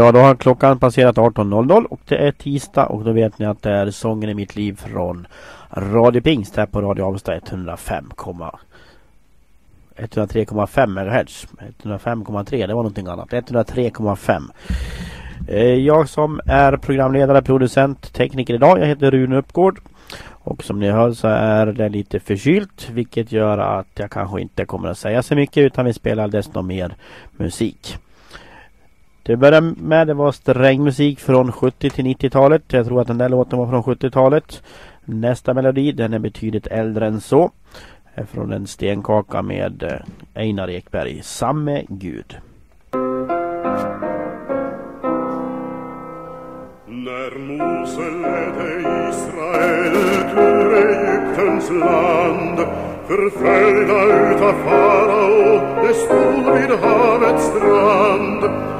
Ja, då har klockan passerat 18.00 och det är tisdag och då vet ni att det är Sången i mitt liv från Radio Pingst här på Radio Avesta 105, 103,5 MHz. 105,3 det var någonting annat. 103,5. Eh, jag som är programledare, producent, tekniker idag. Jag heter Rune Uppgård. Och som ni hör så är det lite förkylt vilket gör att jag kanske inte kommer att säga så mycket utan vi spelar desto mer musik. Till att börja med det var sträng musik från 70 till 90-talet. Jag tror att den där låten var från 70-talet. Nästa melodi den är betydligt äldre än så. Är från en stenkaka med eh, Einar Ekberg. Samme Gud. När Mose ledde Israel till Egyptens land förföljda utav farao, det stod vid havets strand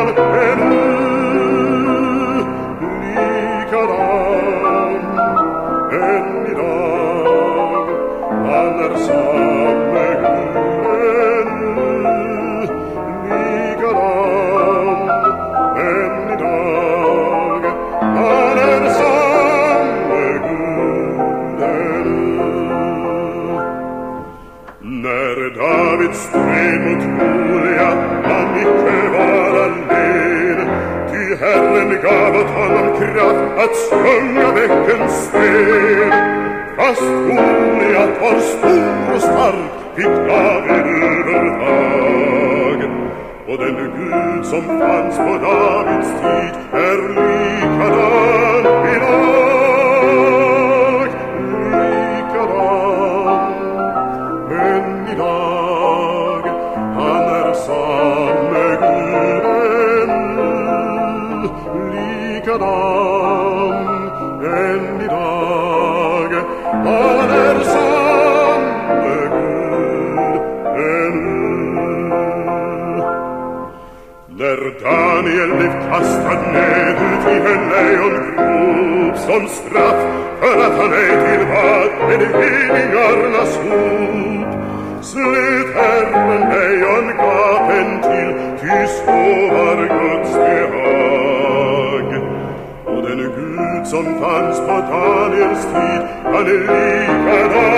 att sjunga bäckens sten. Fast Goliat var stor och stark fick David övertag Och den Gud som fanns på Davids tid är likadan idag cadam en die dag aller sande Der Daniel lief kastanedelt wie ein Leon grub som straff veratalet il vad en weniger las hut gaben til tis over Guds den Gud som fanns på Daniels tid, han är likadan.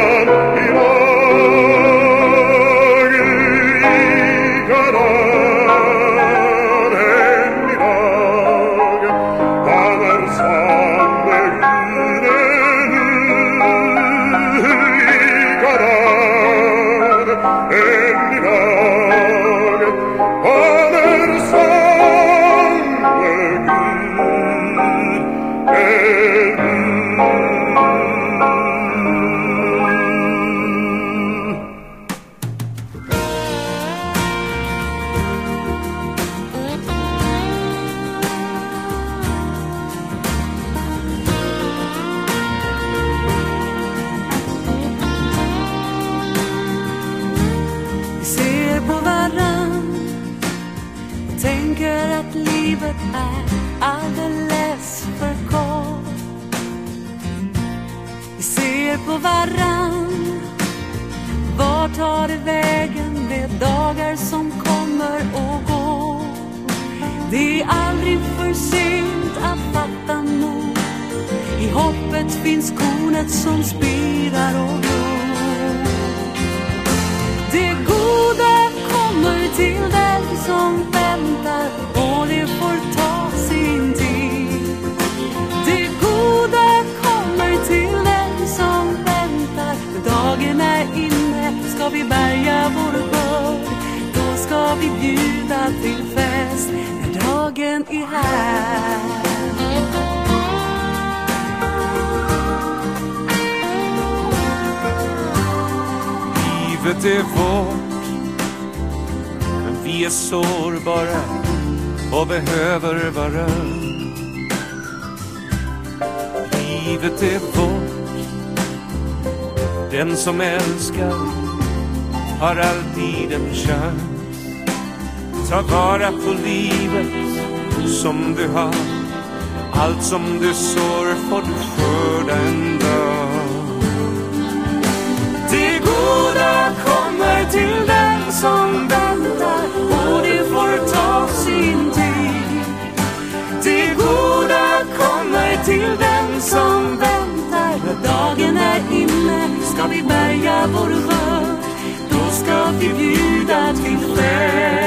Vår skörd Då ska vi bjuda till fest.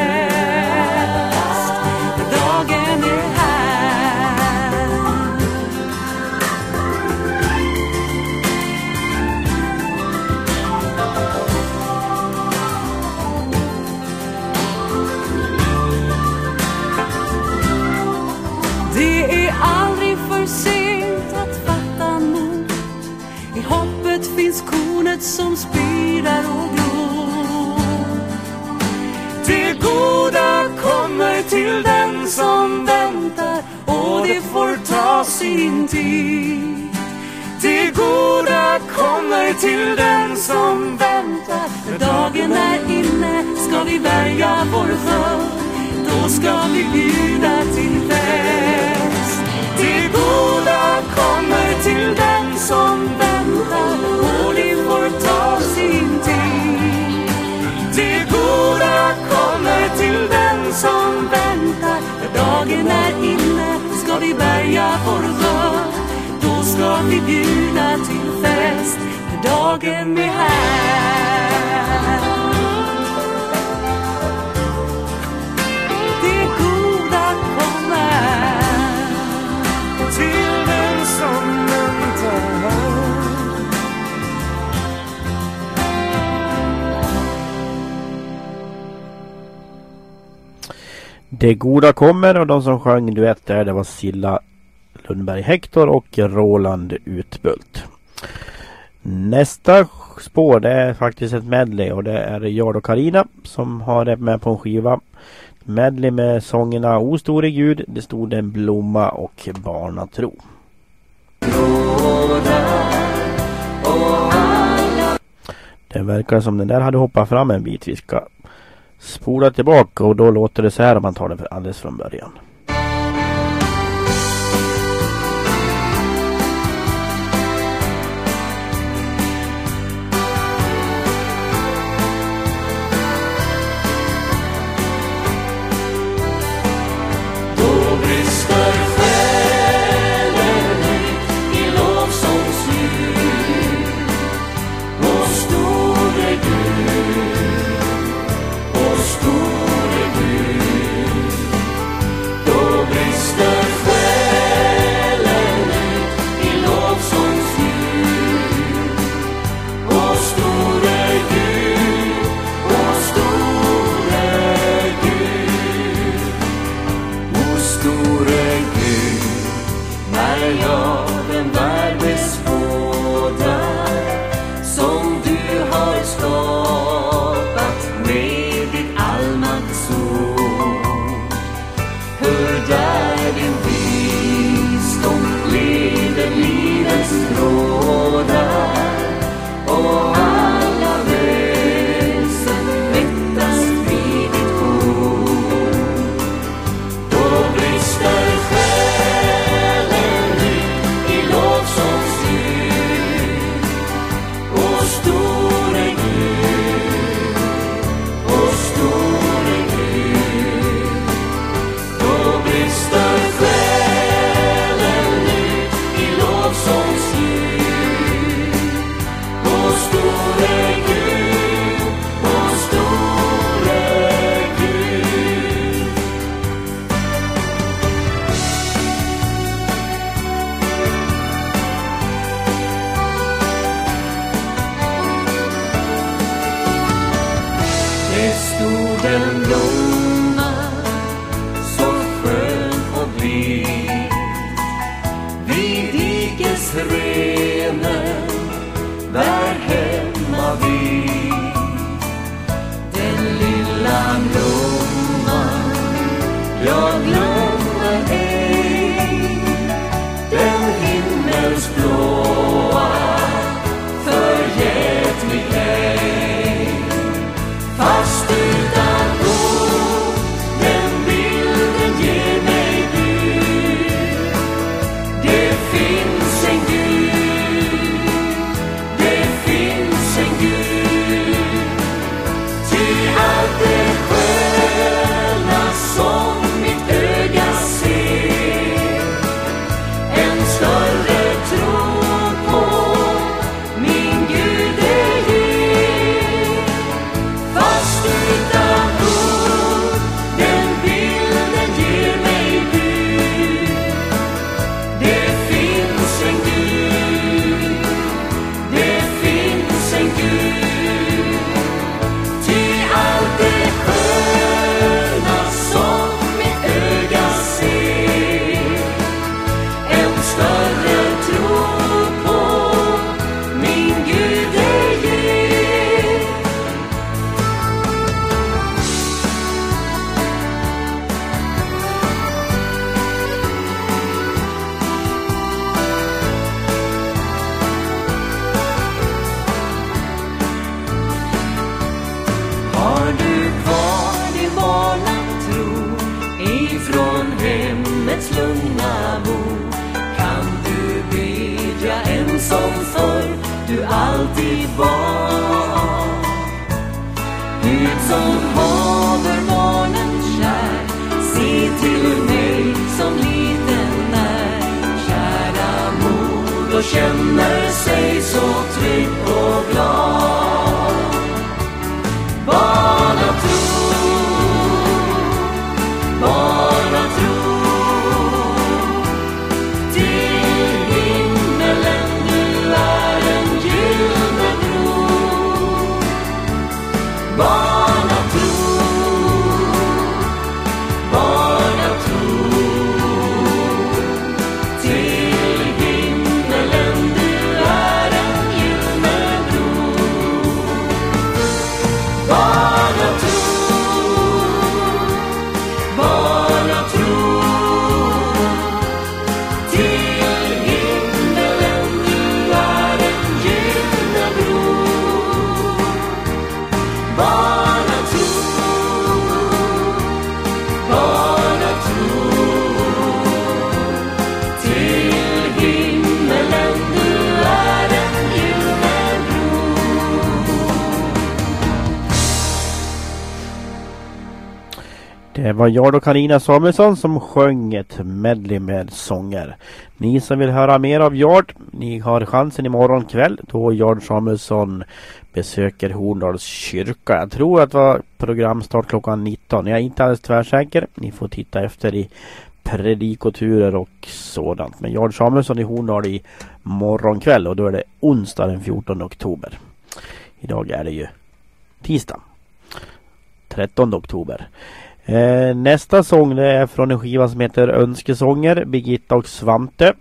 Sin tid. Det goda kommer till den som väntar. När dagen är inne ska vi bärga vår skörd. Då ska vi bjuda till fest. Det goda kommer till den som väntar. Och det får ta sin tid. Det goda kommer till den som väntar. När dagen är inne ska vi bärga vår skörd Då ska vi bjuda till fest När dagen är här. Det goda kommer och de som sjöng duett där det var Silla Lundberg Hector och Roland Utbult. Nästa spår det är faktiskt ett medley och det är jag och Karina som har det med på en skiva. Medley med sångerna O store Gud, Det stod en blomma och Barnatro. Det verkar som den där hade hoppat fram en bit. Vi ska spola tillbaka och då låter det så här om man tar det alldeles från början. Det var jag och Karina Samuelsson som sjöng ett medley med sånger. Ni som vill höra mer av Jard, ni har chansen imorgon kväll då Jard Samuelsson besöker Horndals kyrka. Jag tror att det var programstart klockan 19. Jag är inte alldeles tvärsäker. Ni får titta efter i predikoturer och sådant. Men Jard Samuelsson i Horndal i morgon kväll och då är det onsdag den 14 oktober. Idag är det ju tisdag. 13 oktober. Eh, nästa sång det är från en skiva som heter Önskesånger, Birgitta och Svante.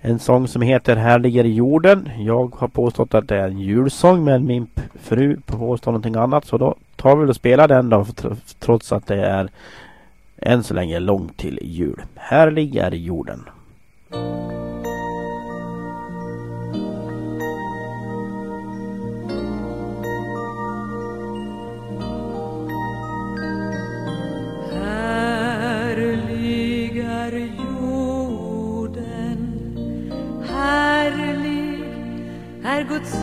En sång som heter Här ligger jorden. Jag har påstått att det är en julsång men min fru påstår någonting annat så då tar vi väl och spelar den då trots att det är än så länge långt till jul. Här ligger jorden. Är Guds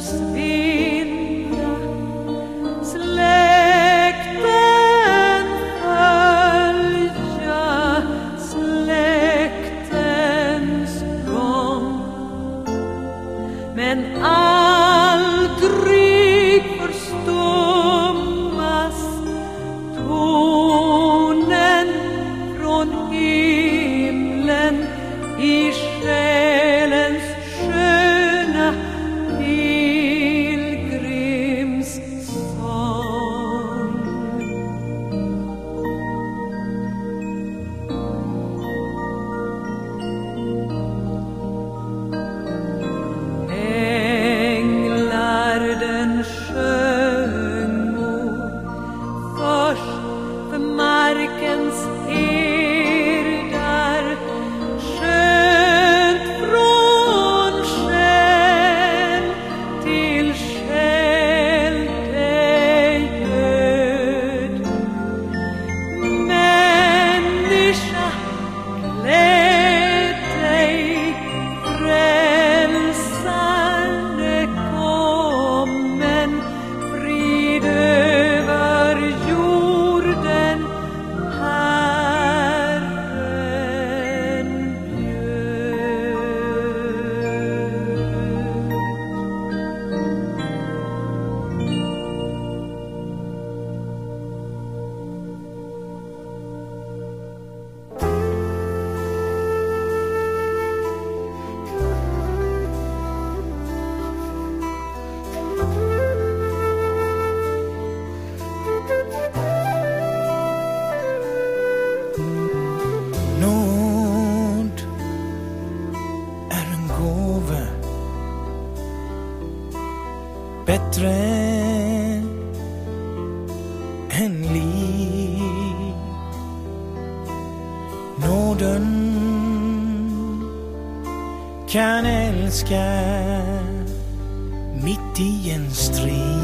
first. Bättre än liv. Nåden kan älska mitt i en strid.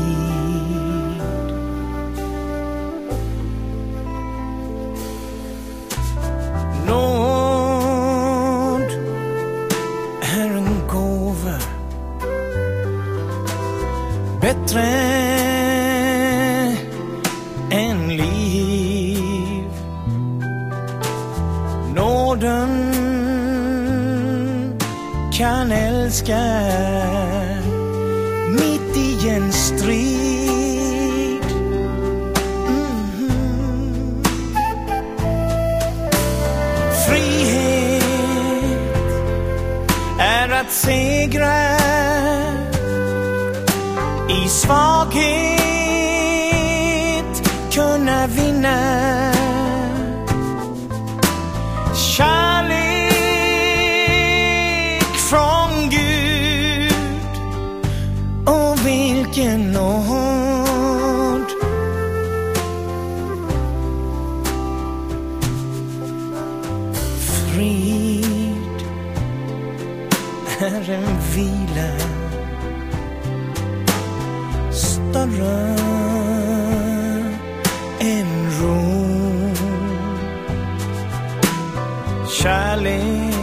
Kärlek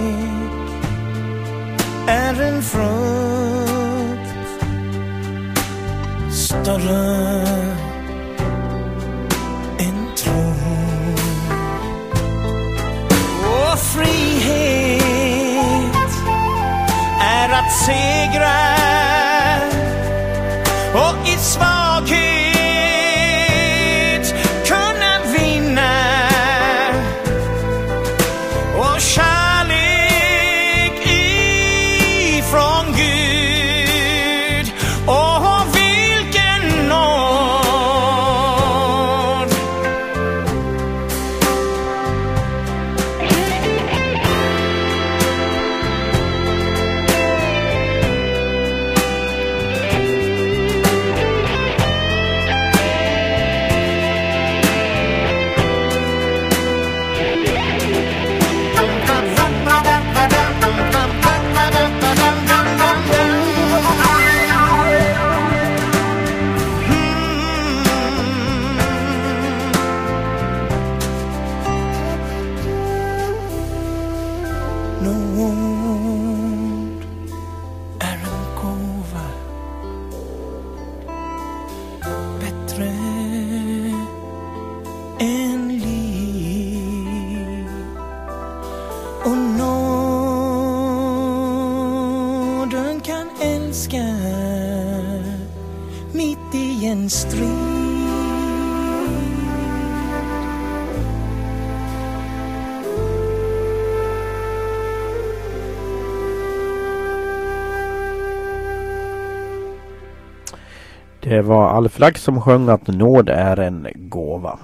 är en frukt större än tro. Och frihet är att segra Det var Alf Lax som sjöng att nåd är en gåva.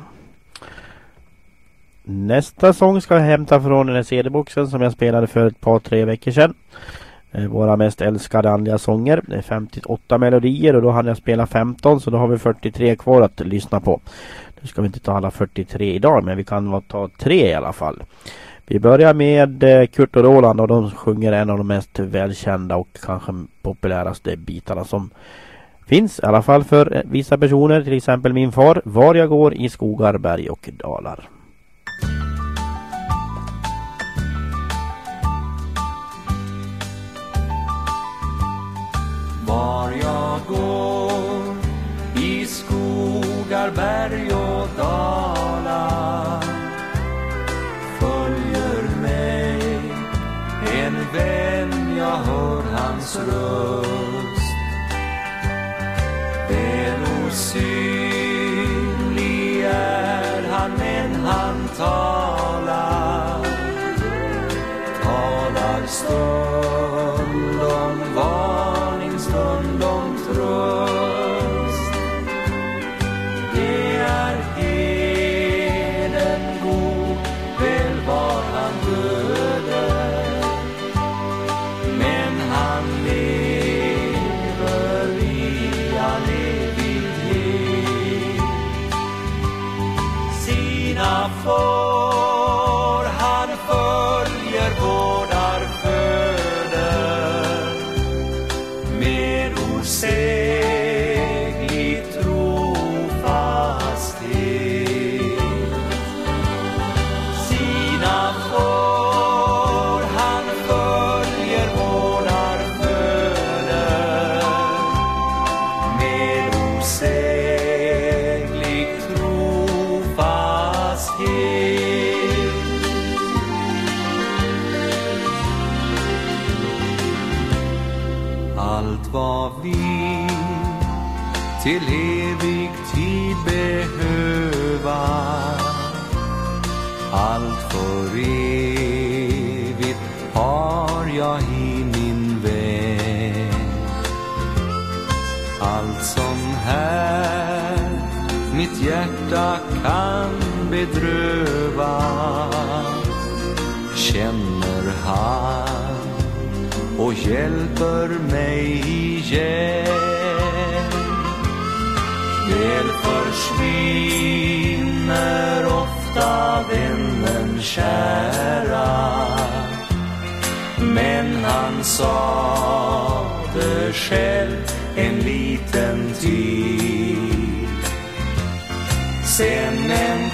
Nästa sång ska jag hämta från den här CD-boxen som jag spelade för ett par tre veckor sedan. Eh, våra mest älskade andliga sånger. Det är 58 melodier och då hann jag spela 15 så då har vi 43 kvar att lyssna på. Nu ska vi inte ta alla 43 idag men vi kan ta tre i alla fall. Vi börjar med eh, Kurt och Roland och de sjunger en av de mest välkända och kanske populäraste bitarna som finns i alla fall för vissa personer, till exempel min far, var jag går i skogar, berg och dalar. Var jag går i skogar, berg och dalar följer mig en vän, jag hör hans röst osynlig är han, men han talar. Talar stort bedröva känner han och hjälper mig igen. Väl försvinner ofta vännen kära men han sade själv en liten tid Sen en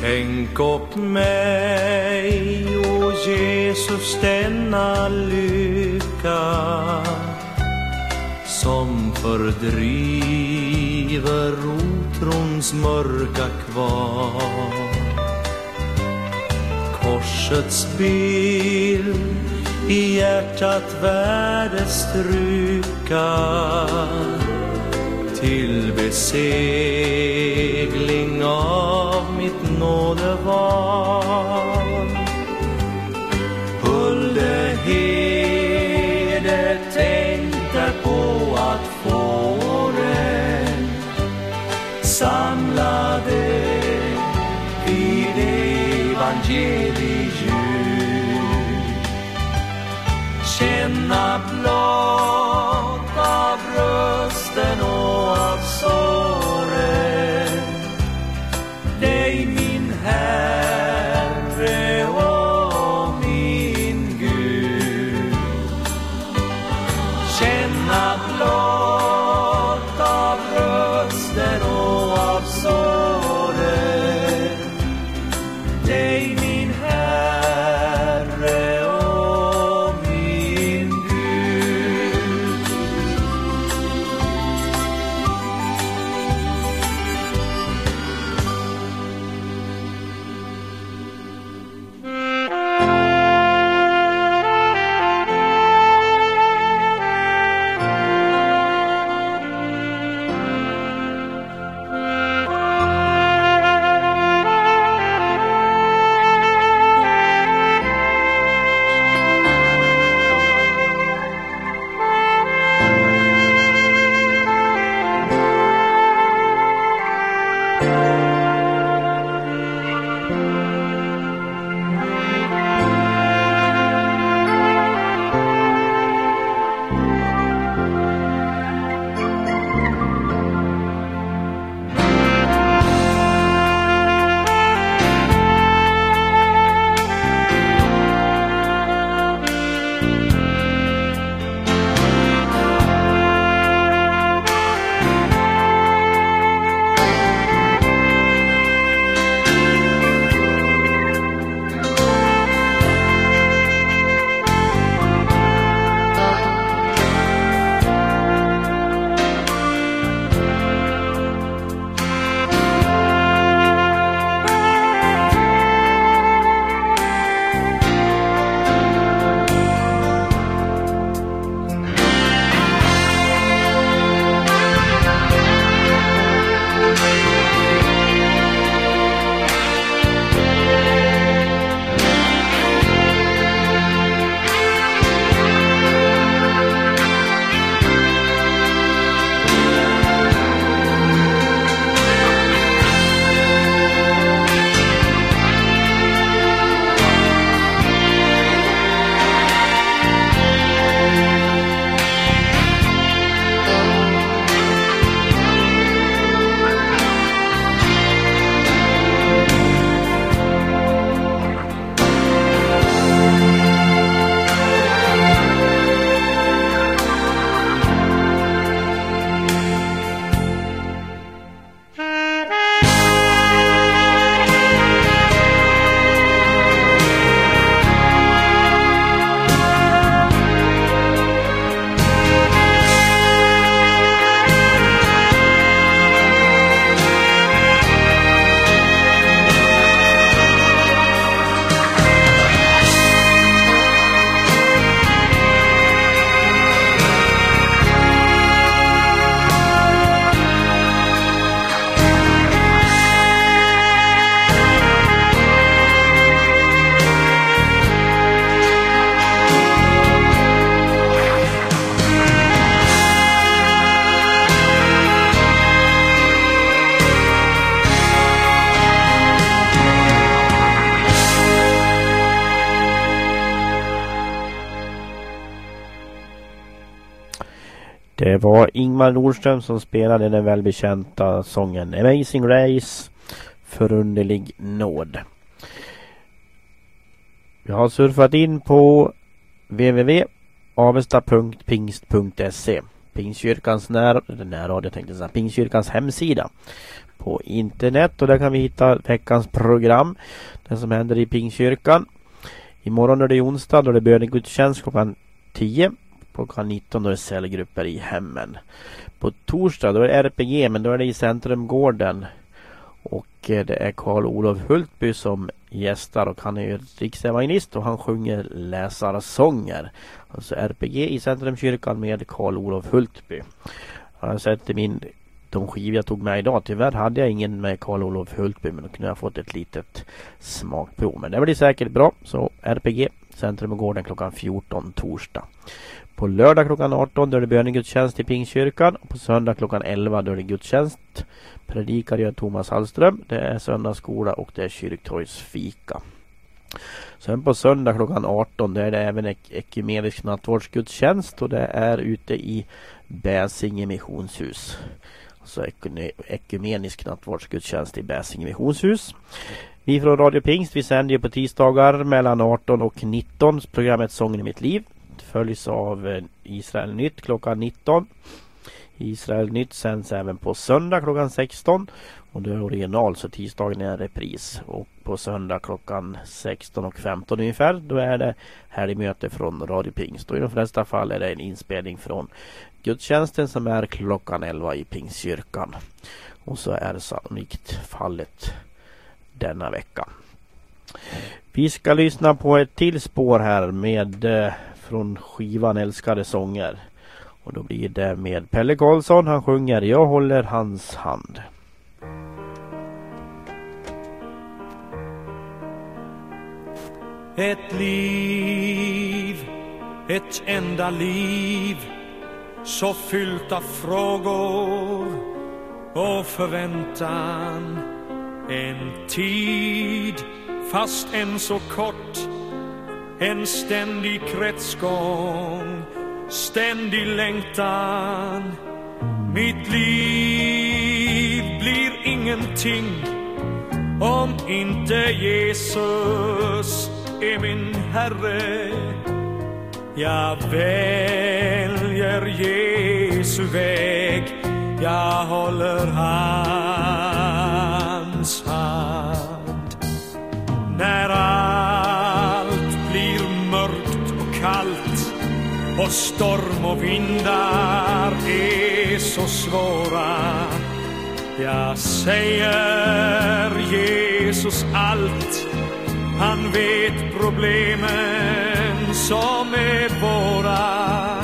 Skänk åt mig, o Jesus, denna lycka som fördriver otrons mörka kvar. Korsets bild i hjärtat värdestryka till besegling av mitt nådeval. Huldehede tänkte på att fåren samlade vid evangeliljus känna blad Det var Ingmar Nordström som spelade den välbekänta sången Amazing Race Förunderlig nåd. Jag har surfat in på www.avesta.pingst.se Pingstkyrkans när, närradio tänkte jag säga, Pingstkyrkans hemsida på internet och där kan vi hitta veckans program. Det som händer i Pingstkyrkan. Imorgon är det onsdag då det är bönegudstjänst klockan 10. Klockan 19 då är det cellgrupper i hemmen. På torsdag då är det RPG men då är det i Centrumgården. Och eh, det är Karl-Olof Hultby som gästar och han är ju riksevangelist och han sjunger läsarsånger. Alltså RPG i Centrumkyrkan med Karl-Olof Hultby. Jag har sett i min de skivor jag tog med idag. Tyvärr hade jag ingen med Karl-Olof Hultby men då kunde jag fått ett litet smakprov. Men det blir säkert bra. Så RPG, Centrum och Gården klockan 14 torsdag. På lördag klockan 18 då är det bönegudstjänst i Pingstkyrkan. På söndag klockan 11 då är det gudstjänst. Predikar gör Thomas Hallström. Det är söndagsskola och det är kyrktorgsfika. Sen på söndag klockan 18 då är det även ek ekumenisk nattvardsgudstjänst och det är ute i Bäsinge missionshus. Alltså ekumenisk nattvardsgudstjänst i Bäsinge missionshus. Vi från Radio Pingst vi sänder ju på tisdagar mellan 18 och 19 programmet Sången i mitt liv. Följs av eh, Israel Nytt klockan 19. Israel Nytt sänds även på söndag klockan 16. Och det är original så tisdagen är en repris. Och på söndag klockan 16 och 15 ungefär. Då är det helgmöte från Radio Pingst. Och i de flesta fall är det en inspelning från gudstjänsten som är klockan 11 i Pingstkyrkan. Och så är det sannolikt fallet denna vecka. Vi ska lyssna på ett till spår här med eh, från skivan Älskade sånger. Och då blir det med Pelle Karlsson. Han sjunger Jag håller hans hand. Ett liv, ett enda liv så fyllt av frågor och förväntan. En tid, fast än så kort, en ständig kretsgång, ständig längtan. Mitt liv blir ingenting om inte Jesus är min Herre. Jag väljer Jesu väg, jag håller hans och storm och vindar är så svåra. Jag säger Jesus allt. Han vet problemen som är våra.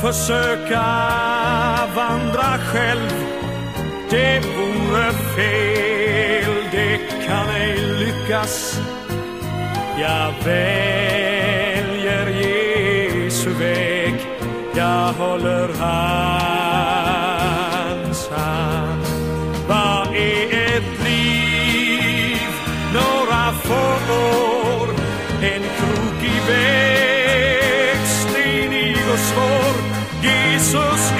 Försöka vandra själv. Det vore fel, det kan ej lyckas. Jag vet väg. Jag håller hans hand. Vad är ett liv? Några få år. En krokig väg. Stenig och svår. Jesus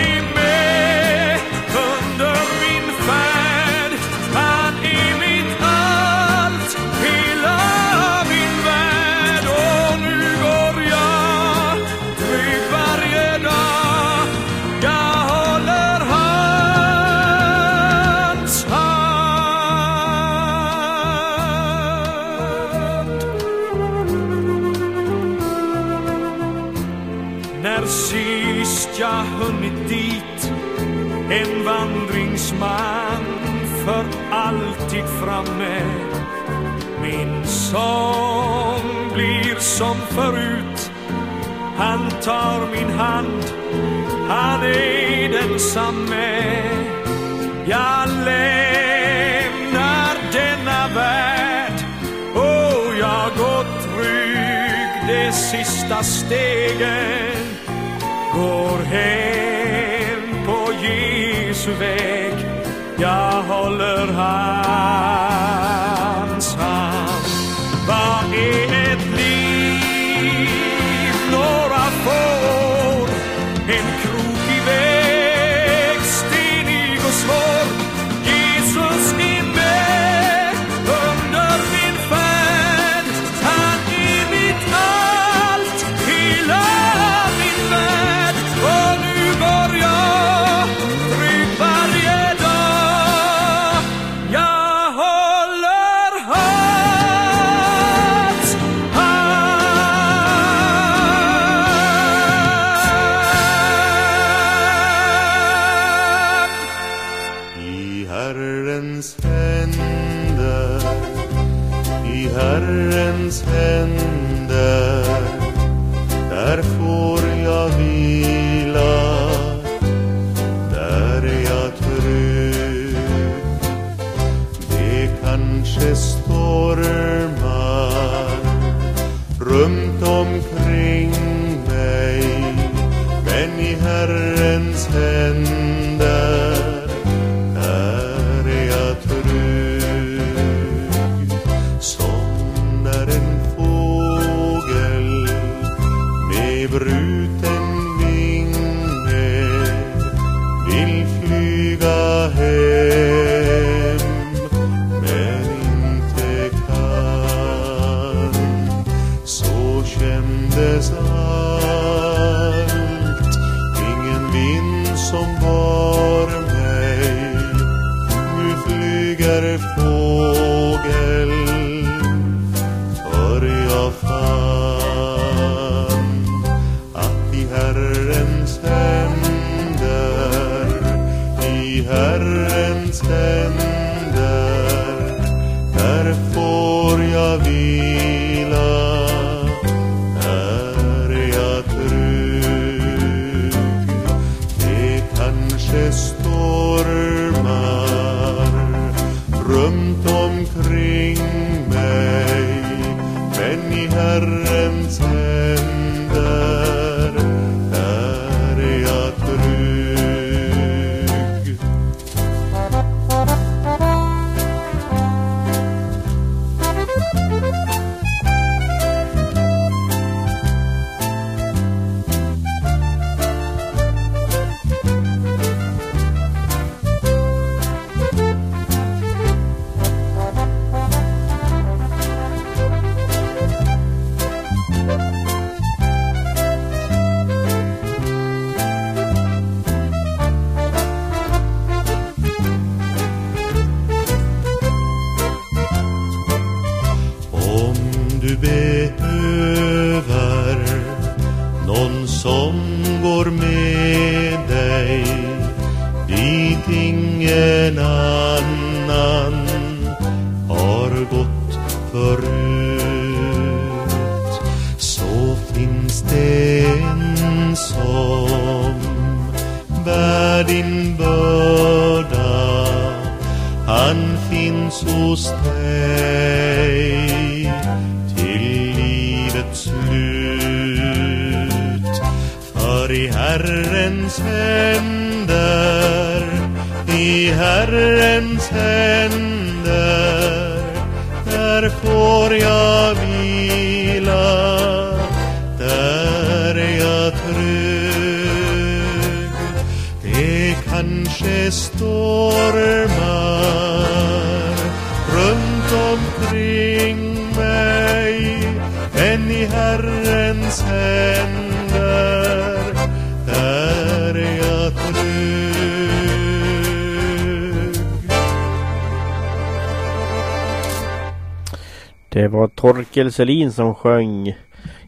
Min sång blir som förut. Han tar min hand. Han är densamme. Jag lämnar denna värld. Och jag går trygg de sista stegen. Går hem på Jesu väg. Jag håller hand, Vad är kändes allt. Ingen vind som var börda han finns hos dig till livets slut. För i Herrens händer, i Herrens händer, där får jag vila, Det stormar runt omkring mig Än i Herrens händer där är jag trygg. Det var Torkel Selin som sjöng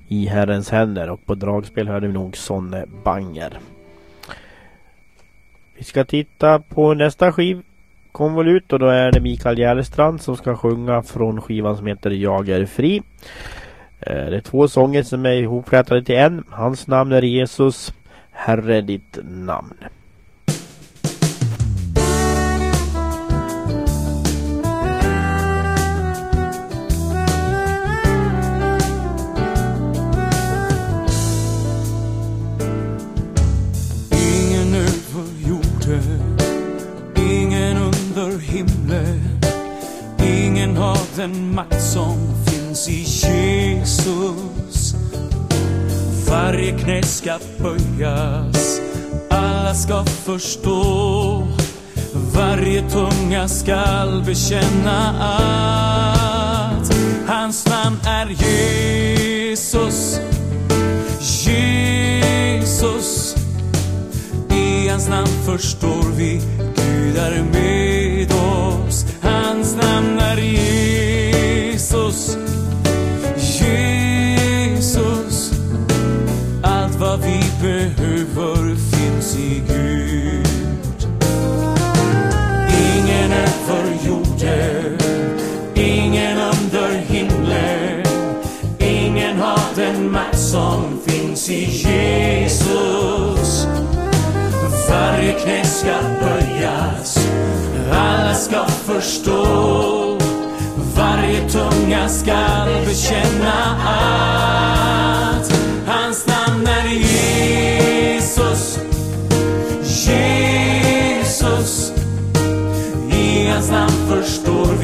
i Herrens händer och på dragspel hörde vi nog Sonne Banger. Vi ska titta på nästa skivkonvolut och då är det Mikael Järlestrand som ska sjunga från skivan som heter Jag är fri. Eh, det är två sånger som är ihopflätade till en. Hans namn är Jesus, Herre ditt namn. Den makt som finns i Jesus. Varje knä ska böjas, alla ska förstå. Varje tunga skall bekänna att Hans namn är Jesus. Jesus. I hans namn förstår vi Gud är med. Behöver finns i Gud Ingen över jorden Ingen under himlen Ingen har den makt som finns i Jesus varje knä ska böjas, alla ska förstå. Varje tunga ska bekänna att hans namn är Jesus.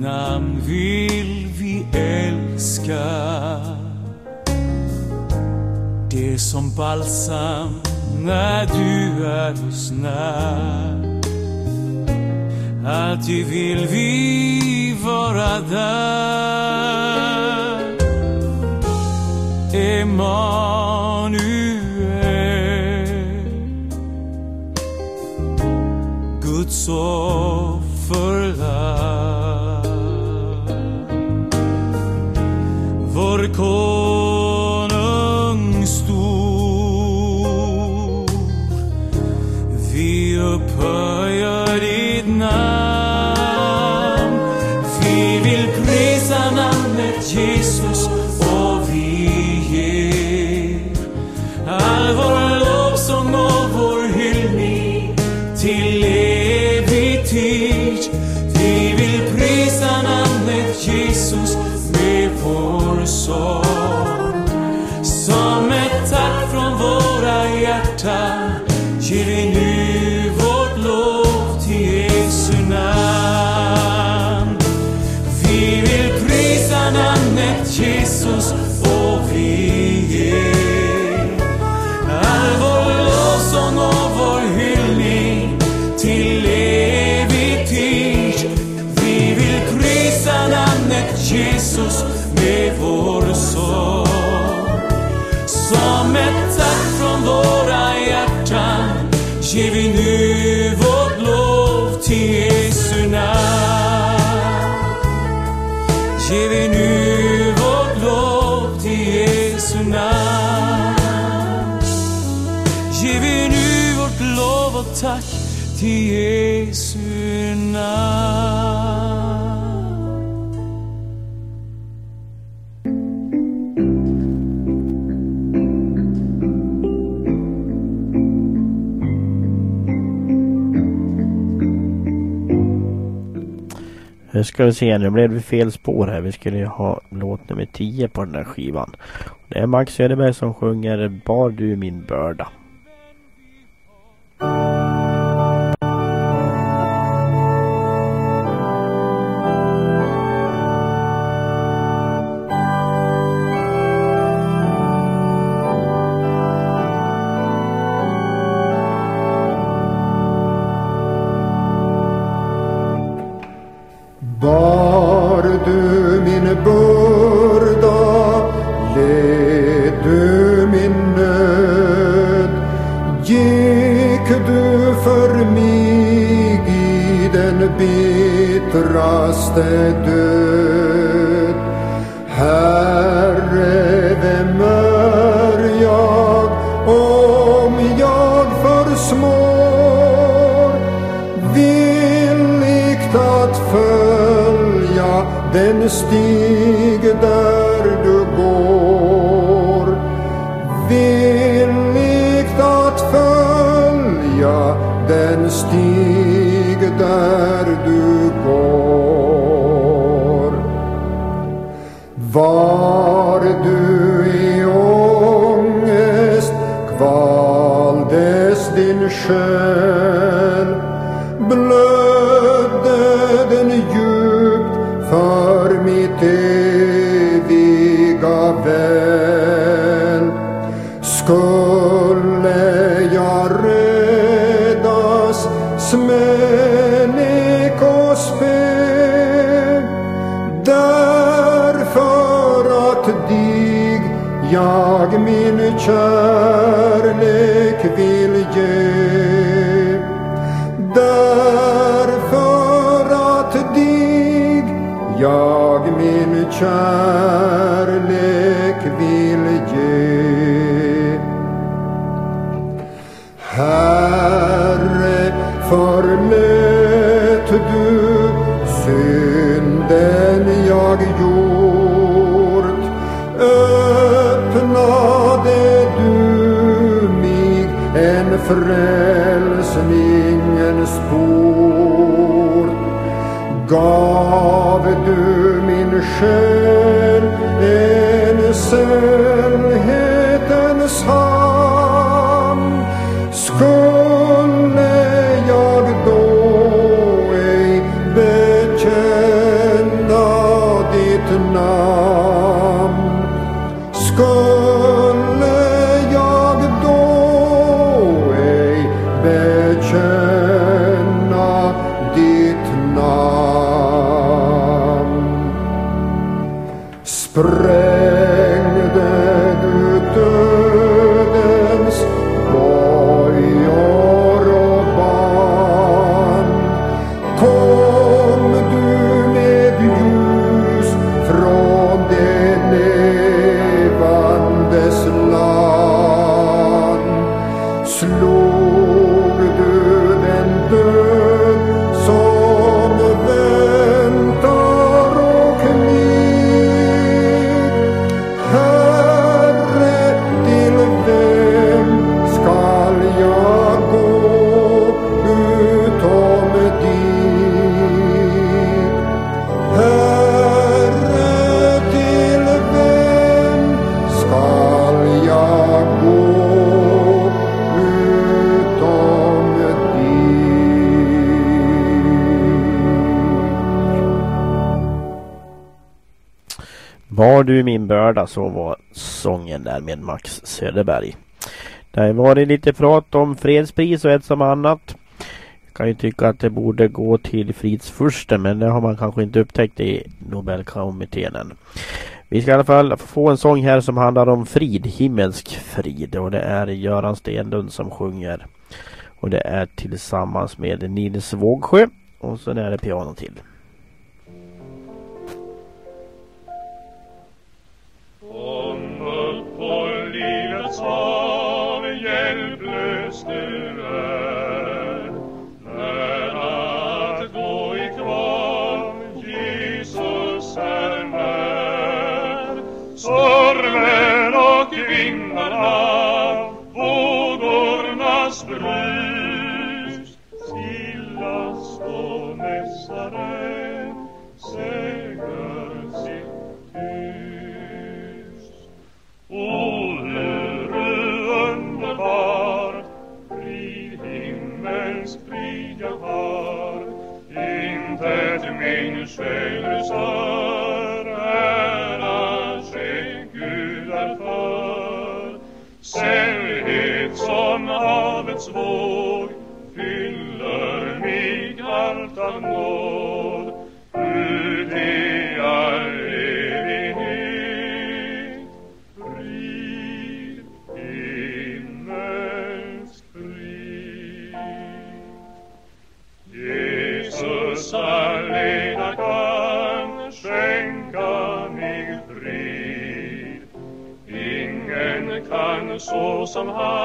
namn vill vi älska. Det är som balsam när du är oss när Alltid vill vi vara där. Emanuel Guds ord. Nu ska vi se, nu blev det fel spår här. Vi skulle ju ha låt nummer 10 på den här skivan. Det är Max Söderberg som sjunger Bar du min börda. Jag min kärlek vill ge Därför att dig jag min kärlek vill ge Herre, för Gave du min själ en sällhet du min börda så var sången där med Max Söderberg. Där var varit lite prat om fredspris och ett som annat. Jag kan ju tycka att det borde gå till fridsfursten men det har man kanske inte upptäckt i Nobelkommittén än. Vi ska i alla fall få en sång här som handlar om frid, himmelsk frid och det är Göran Stenlund som sjunger. Och det är tillsammans med Nils Vågsjö och sen är det piano till. Kom upp på livets hav, hjälplös du. Säkerhet som havets våg. somehow.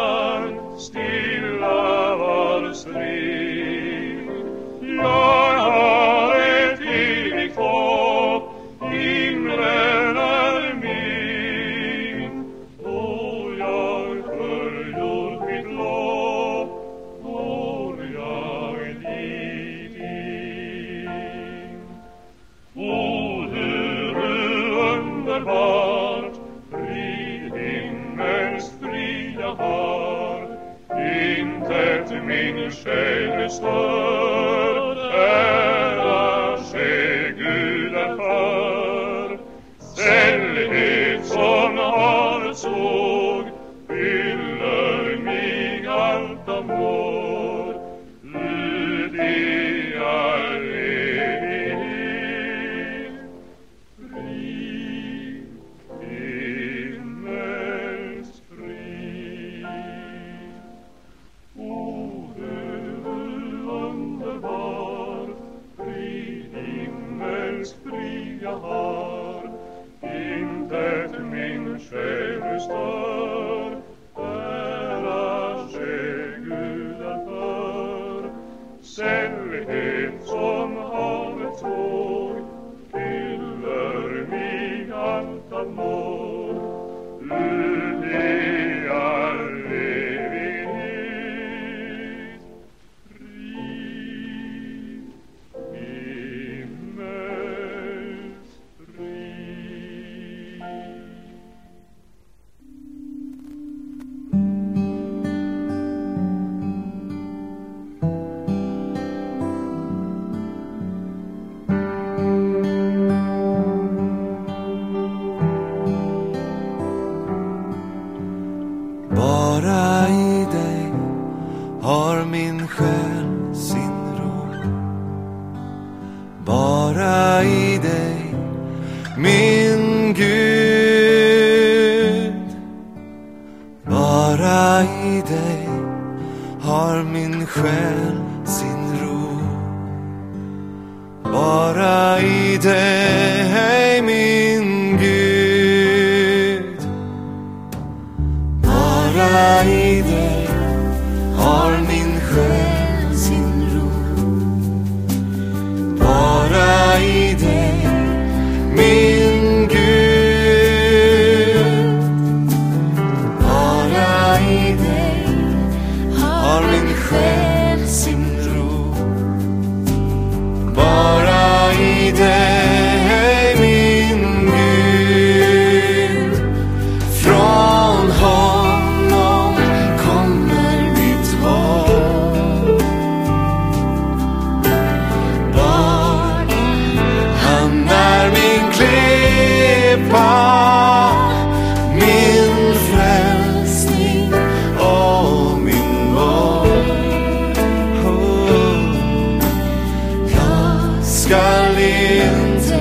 skall inte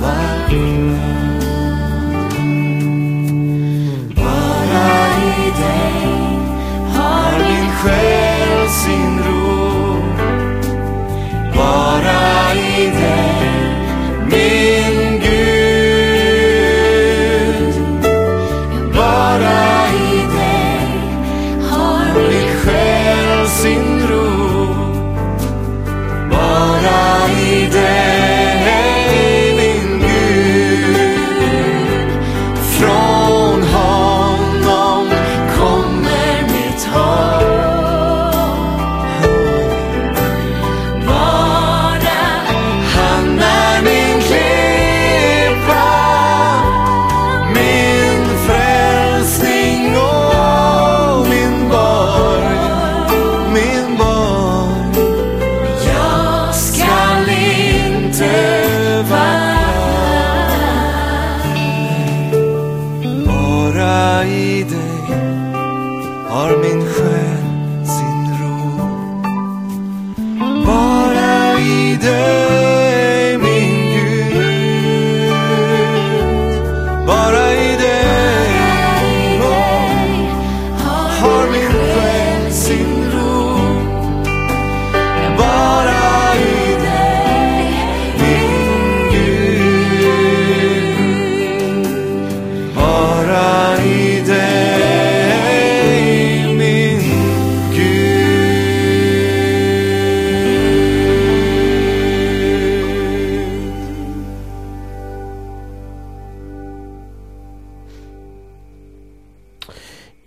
vackla. Bara i dig har min själ sin ro. Bara i dig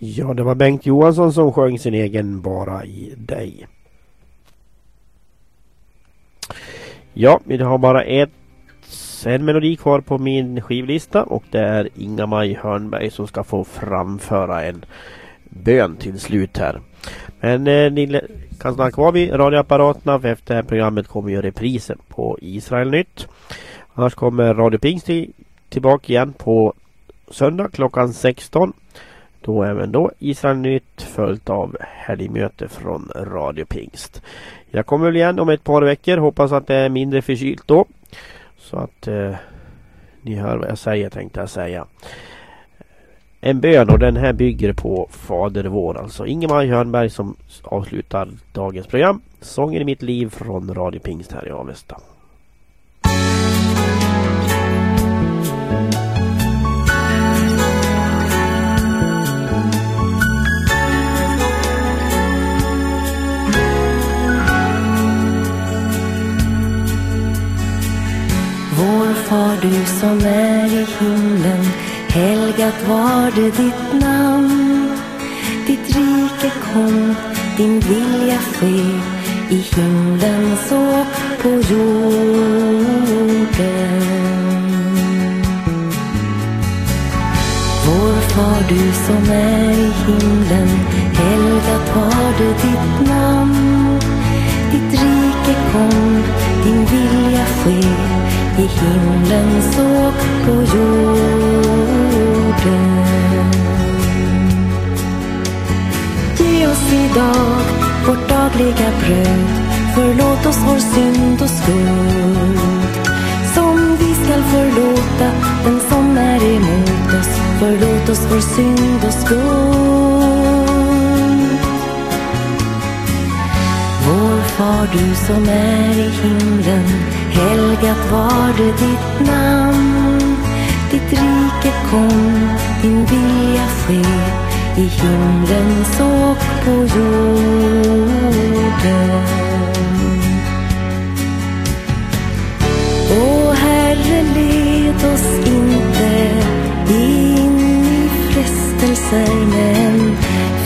Ja, det var Bengt Johansson som sjöng sin egen Bara i dig. Ja, vi har bara ett, en melodi kvar på min skivlista och det är Inga-Maj Hörnberg som ska få framföra en bön till slut här. Men eh, ni kan stanna kvar vid radioapparaterna för efter det här programmet kommer ju reprisen på Israelnytt. Annars kommer Radio Pingst tillbaka igen på söndag klockan 16. Då även då Israel Nytt följt av helgmöte från Radio Pingst. Jag kommer väl igen om ett par veckor. Hoppas att det är mindre förkylt då. Så att eh, ni hör vad jag säger tänkte jag säga. En bön och den här bygger på Fader vår. Alltså Ingemar Hörnberg som avslutar dagens program. Sången i mitt liv från Radio Pingst här i Avesta. Far du som är i himlen Helgat var det ditt namn. Ditt rike kom, din vilja ske I himlen så på jorden. Vår far du som är i himlen Helgat var det ditt namn. Ditt rike kom, din vilja ske i himlen så på jorden. Ge oss idag vårt dagliga bröd. Förlåt oss vår synd och skuld. Som vi skall förlåta den som är emot oss. Förlåt oss vår synd och skuld. Vår far du som är i himlen Helgat var det ditt namn. Ditt rike kom, din vilja ske. I himlen så på jorden. O Herre, led oss inte in i frestelser men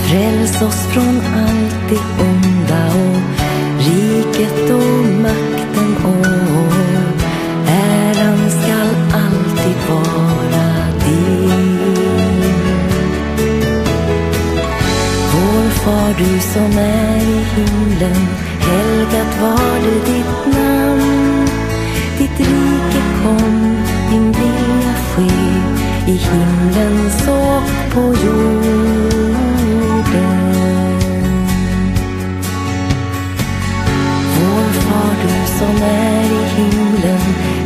fräls oss från allt det onda och riket och makten. Far du som är i himlen, helgat var det ditt namn. Ditt rike kom, din vilja ske i himlen så på jorden. Vår far du som är i himlen,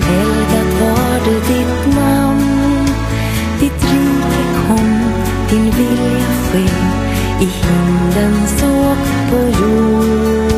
helgat var det ditt namn. Ditt rike kom, din vilja ihindang sok boyong